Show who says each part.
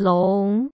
Speaker 1: 龙。